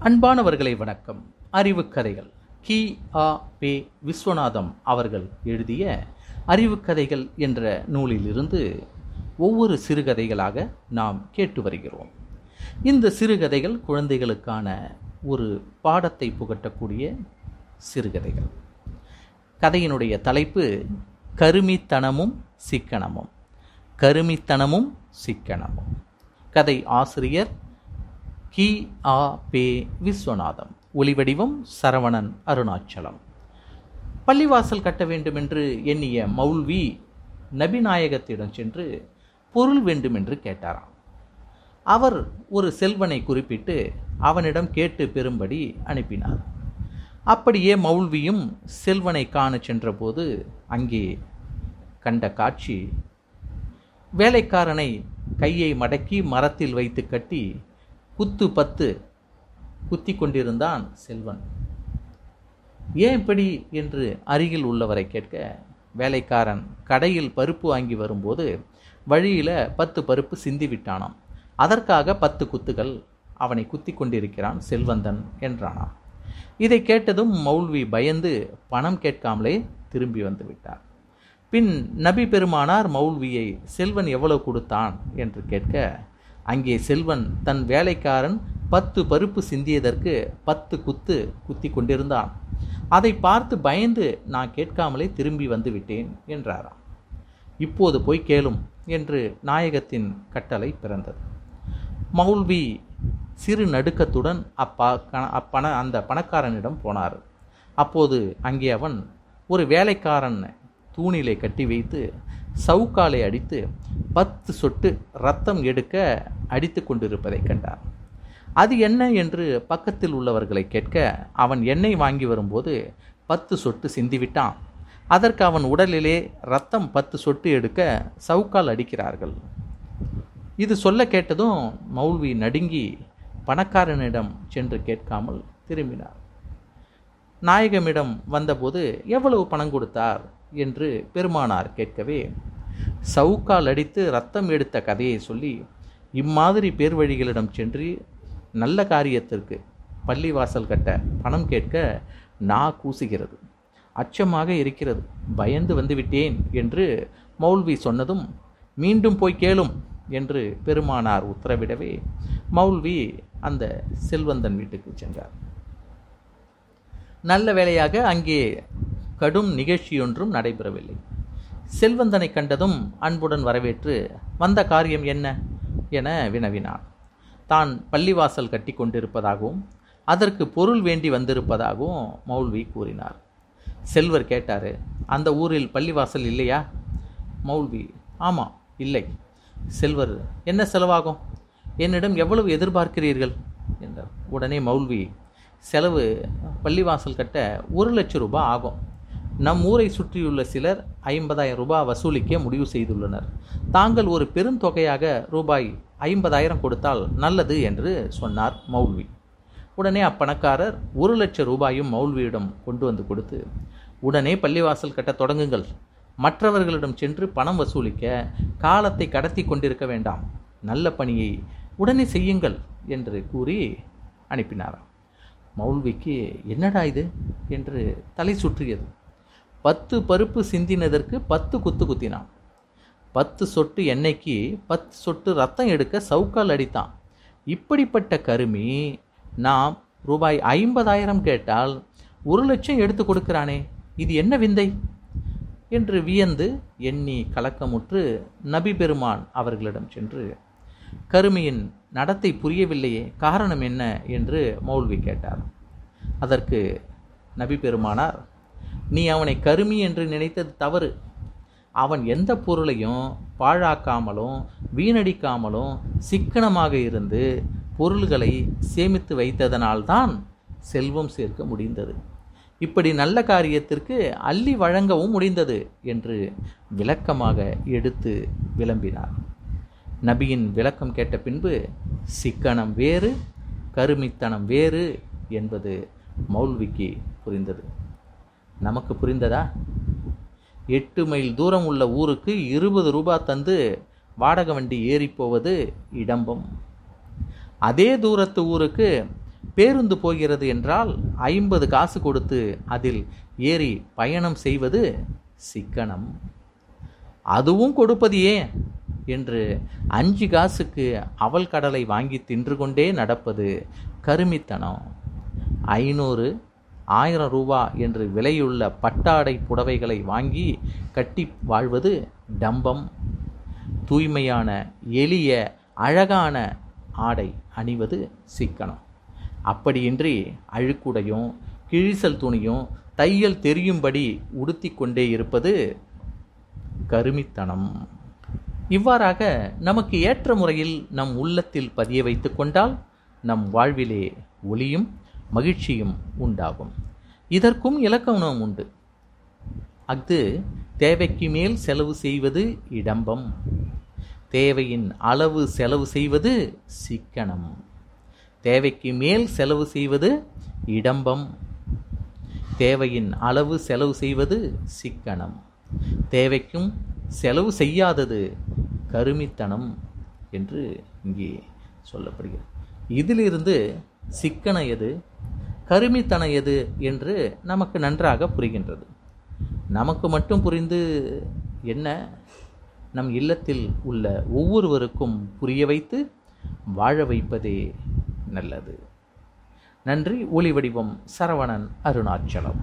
அன்பானவர்களை வணக்கம். அறிவுக்கதைகள். கி. ஆ. பே. விஸ்வநாதம் அவர்கள் எழுதிய அறிவுக்கதைகள் என்ற நூலிலிருந்து ஒவ்வொரு சிறுகதைகளாக நாம் கேட்டு வருகிறோம். இந்த சிறுகதைகள் குழந்தைகளுக்கான ஒரு பாடத்தை புகட்டக்கூடிய சிறுகதைகள். கதையினுடைய தலைப்பு கருமித்தனமும் சிக்கனமும். கருமித்தனமும் சிக்கனமும். கதை ஆசிரியர் கி ஆ பே விஸ்வநாதம் ஒளிவடிவம் சரவணன் அருணாச்சலம். பள்ளிவாசல் கட்ட வேண்டுமென்று எண்ணிய மௌல்வி நபிநாயகத்திடம் சென்று பொருள் வேண்டுமென்று கேட்டாராம். அவர் ஒரு செல்வனை குறிப்பிட்டு அவனிடம் கேட்டு பெறும்படி அனுப்பினார். அப்படியே மௌல்வியும் செல்வனை காண சென்றபோது அங்கே கண்ட காட்சி வேலைக்காரனை கையை மடக்கி மரத்தில் வைத்து கட்டி குத்து பத்து குத்தி கொண்டிருந்தான் செல்வன். ஏன் இப்படி என்று அருகில் உள்ளவரை கேட்க வேலைக்காரன் கடையில் பருப்பு வாங்கி வரும்போது வழியில் பத்து பருப்பு சிந்தி விட்டானாம். அதற்காக பத்து குத்துகள் அவனை குத்தி கொண்டிருக்கிறான் செல்வந்தன் என்றானாம். இதை கேட்டதும் மௌல்வி பயந்து பணம் கேட்காமலே திரும்பி வந்து விட்டார். பின் நபி பெருமானார் மௌல்வியை செல்வன் எவ்வளவு கொடுத்தான்? என்று கேட்க அங்கே செல்வன் தன் வேலைக்காரன் பத்து பருப்பு சிந்தியதற்கு பத்து குத்து குத்தி கொண்டிருந்தான். அதை பார்த்து பயந்து நான் கேட்காமலே திரும்பி வந்து விட்டேன் என்றாராம். இப்போது போய் கேளும் என்று நாயகத்தின் கட்டளை பிறந்தது. மௌல்வி சிறு நடுக்கத்துடன் அப்பா அப்பண அந்த பணக்காரனிடம் போனார். அப்போது அங்கே அவன் ஒரு வேலைக்காரன் தூணிலே கட்டி வைத்து சவுக்காலை அடித்து பத்து சொட்டு ரத்தம் எடுக்க அடித்து கொண்டிருப்பதை கண்டார். அது என்ன என்று பக்கத்தில் உள்ளவர்களை கேட்க அவன் எண்ணெய் வாங்கி வரும்போது பத்து சொட்டு சிந்திவிட்டான். அதற்கு அவன் உடலிலே ரத்தம் பத்து சொட்டு எடுக்க சவுக்கால் அடிக்கிறார்கள். இது சொல்ல கேட்டதும் மௌல்வி நடுங்கி பணக்காரனிடம் சென்று கேட்காமல் திரும்பினார். நாயகமிடம் வந்தபோது எவ்வளவு பணம் கொடுத்தார்? என்று பெருமானார் கேட்கவே சவுக்கால் அடித்து ரத்தம் எடுத்த கதையை சொல்லி இம்மாதிரி பேர் வழிகளிடம் சென்று நல்ல காரியத்திற்கு பள்ளிவாசல் கட்ட பணம் கேட்க நா கூசுகிறது. அச்சமாக இருக்கிறது. பயந்து வந்துவிட்டேன் என்று மௌல்வி சொன்னதும் மீண்டும் போய் கேளும் என்று பெருமானார் உத்தரவிடவே மௌல்வி அந்த செல்வந்தன் வீட்டுக்கு சென்றார். நல்ல வேளையாக அங்கே கடும் நிகழ்ச்சியொன்றும் நடைபெறவில்லை. செல்வந்தனை கண்டதும் அன்புடன் வரவேற்று வந்த காரியம் என்ன? என வினவினான். தான் பள்ளிவாசல் கட்டி கொண்டிருப்பதாகவும் அதற்கு பொருள் வேண்டி வந்திருப்பதாகவும் மௌல்வி கூறினார். செல்வர் கேட்டார் அந்த ஊரில் பள்ளிவாசல் இல்லையா? மௌல்வி ஆமாம் இல்லை. செல்வர் என்ன செலவாகும்? என்னிடம் எவ்வளவு எதிர்பார்க்கிறீர்கள்? என்றார். உடனே மௌல்வி செலவு பள்ளிவாசல் கட்ட ஒரு லட்சம் ரூபாய் ஆகும். நம் ஊரை சுற்றியுள்ள சிலர் ஐம்பதாயிரம் ரூபாய் வசூலிக்க முடிவு செய்துள்ளனர். தாங்கள் ஒரு பெருந்தொகையாக ரூபாய் ஐம்பதாயிரம் கொடுத்தால் நல்லது என்று சொன்னார் மௌல்வி. உடனே அப்பணக்காரர் ஒரு லட்சம் ரூபாயும் மௌல்வியிடம் கொண்டு வந்து கொடுத்து உடனே பள்ளிவாசல் கட்ட தொடங்குங்கள். மற்றவர்களிடம் சென்று பணம் வசூலிக்க காலத்தை கடத்தி கொண்டிருக்க வேண்டாம். நல்ல பணியை உடனே செய்யுங்கள் என்று கூறி அனுப்பினாராம். மௌல்விக்கு என்னடா இது? என்று தலை சுற்றியது. பத்து பருப்பு சிந்தினதற்கு பத்து குத்து குத்தினான். பத்து சொட்டு எண்ணெய்க்கு பத்து சொட்டு ரத்தம் எடுக்க சவுக்கால் அடித்தான். இப்படிப்பட்ட கருமி நாம் ரூபாய் ஐம்பதாயிரம் கேட்டால் ஒரு லட்சம் எடுத்து கொடுக்கிறானே இது என்ன விந்தை? என்று வியந்து எண்ணி கலக்கமுற்று நபி பெருமான் அவர்களிடம் சென்று கருமியின் நடத்தை புரியவில்லையே காரணம் என்ன? என்று மௌல்வி கேட்டார். அதற்கு நபி பெருமானார் நீ அவனை கருமி என்று நினைத்தது தவறு. அவன் எந்த பொருளையும் பாழாக்காமலும் வீணடிக்காமலும் சிக்கனமாக இருந்து பொருள்களை சேமித்து வைத்ததனால்தான் செல்வம் சேர்க்க முடிந்தது. இப்படி நல்ல காரியத்திற்கு அள்ளி வழங்கவும் முடிந்தது என்று விளக்கமாக எடுத்து விளம்பினார். நபியின் விளக்கம் கேட்ட பின்பு சிக்கனம் வேறு கருமித்தனம் வேறு என்பது மௌல்விக்கு புரிந்தது. நமக்கு புரிந்ததா? எட்டு மைல் தூரம் உள்ள ஊருக்கு இருபது ரூபா தந்து வாடகை வண்டி ஏறி போவது இடம்பம். அதே தூரத்து ஊருக்கு பேருந்து போகிறது என்றால் ஐம்பது காசு கொடுத்து அதில் ஏறி பயணம் செய்வது சிக்கனம். அதுவும் கொடுப்பது ஏன்? என்று அஞ்சு காசுக்கு அவல் கடலை வாங்கி தின்று கொண்டே நடப்பது கருமித்தனம். ஐநூறு ஆயிரம் ரூபா என்று விலையுள்ள பட்டாடை புடவைகளை வாங்கி கட்டி வாழ்வது டம்பம். தூய்மையான எளிய அழகான ஆடை அணிவது சிக்கனம். அப்படியின்றி அழுக்குடையும் கிழிசல் துணியும் தையல் தெரியும்படி உடுத்தி கொண்டே இருப்பது கருமித்தனம். இவ்வாறாக நமக்கு ஏற்ற முறையில் நம் உள்ளத்தில் பதிய வைத்து கொண்டால் நம் வாழ்விலே ஒளியும் மகிழ்ச்சியும் உண்டாகும். இதற்கும் இலக்கணம் உண்டு. அஃது தேவைக்கு மேல் செலவு செய்வது இடம்பம். தேவையின் அளவு செலவு செய்வது சிக்கனம். தேவைக்கு மேல் செலவு செய்வது இடம்பம். தேவையின் அளவு செலவு செய்வது சிக்கனம். தேவைக்கும் செலவு செய்யாதது கருமித்தனம் என்று இங்கே சொல்லப்படுகிறது. இதிலிருந்து சிக்கன எது? கருமித்தன எது என்று நமக்கு நன்றாக புரிகின்றது. நமக்கு மட்டும் புரிந்து என்ன? நம் இல்லத்தில் உள்ள ஒவ்வொருவருக்கும் புரிய வைத்து வாழ வைப்பதே நல்லது. நன்றி. ஒளி வடிவம் சரவணன் அருணாச்சலம்.